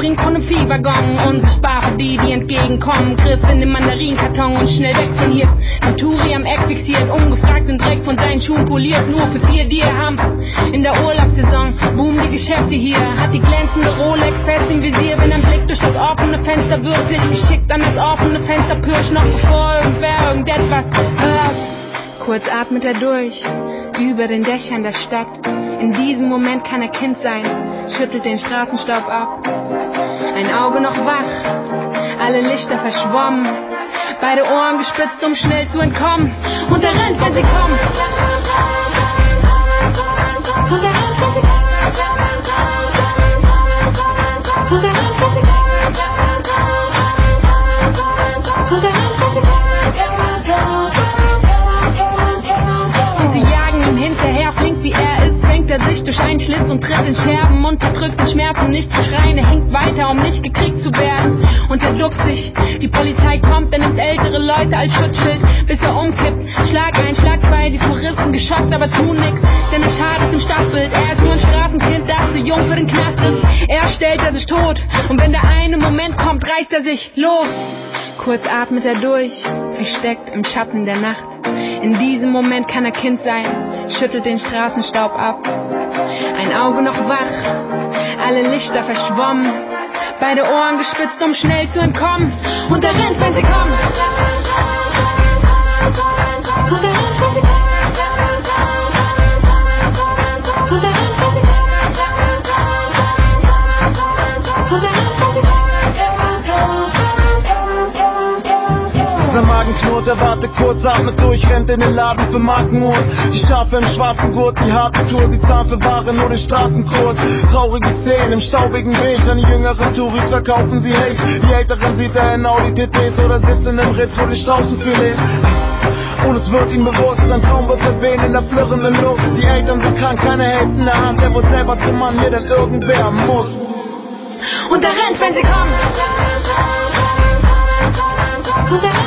springt von nem Viehwaggon. Unsichtbar für die, die entgegenkommen. Griff in den Mandarinkarton und schnell weg von hier. Venturi am Eck fixiert, ungefragt den Dreck von seinen Schuhen poliert. Nur für vier Dirham. In der Urlaubssaison boomen die Geschäfte hier. Hat die glänzende Rolex fest im Visier, wenn ein Blick durch das offene Fenster wirklich geschickt an das offene Fenster pirsch noch bevor irgendwer irgendetwas hört. Kurz atmet er durch, über den Dächern der Stadt. In diesem Moment kann er Kind sein, schüttelt den Straßenstaub ab. Ein Auge noch wach, alle Lichter verschwommen. Beide Ohren gespitzt, um schnell zu entkommen. Und er rennt, wenn sie kommen. Und er rennt, wenn sie kommen. Und sie jagen ihm hinterher, flink wie er ist, fängt er sich durch einen Schlitz und tritt in Scherben, unterdrückt den Schmerz, um nicht zu schreien. Er hängt weiter, um nicht gekriegt zu werden. Und er duckt sich, die Polizei kommt, er nimmt ältere Leute als Schutzschild, bis er umkippt. Schlag ein, Schlag zwei, die Touristen geschockt, aber tun nix, denn es schadet im Stadtbild. Er ist nur ein Straßenkind, das zu jung für den Knast ist. Er stellt er sich tot, und wenn der eine Moment kommt, reißt er sich los. Kurz atmet er durch, versteckt im Schatten der Nacht. In diesem Moment kann er Kind sein, schüttelt den Straßenstaub ab. Ein Auge noch wach, alle Lichter verschwommen. Beide Ohren gespitzt, um schnell zu entkommen. Und er Sein Magen knurrt, er wartet kurz, atmet durch, rennt in den Laden für Markenuhren. Die Schafe im schwarzen Gurt, die harte Tour, sie zahlen für Ware nur den Straßenkurs. Traurige Szenen im staubigen Weg, an die jüngeren Touris verkaufen sie Haze. Die Älteren sieht er in Audi TTs oder sitzt in einem Ritz, wo die Straußenfilet. Und es wird ihm bewusst, sein Traum wird verwehen in der flirrenden Luft. Die Eltern sind krank, keine Hälfte in der Hand, er wird selber zum Mann, hier denn irgendwer muss. Und er rennt, wenn sie kommen. Und er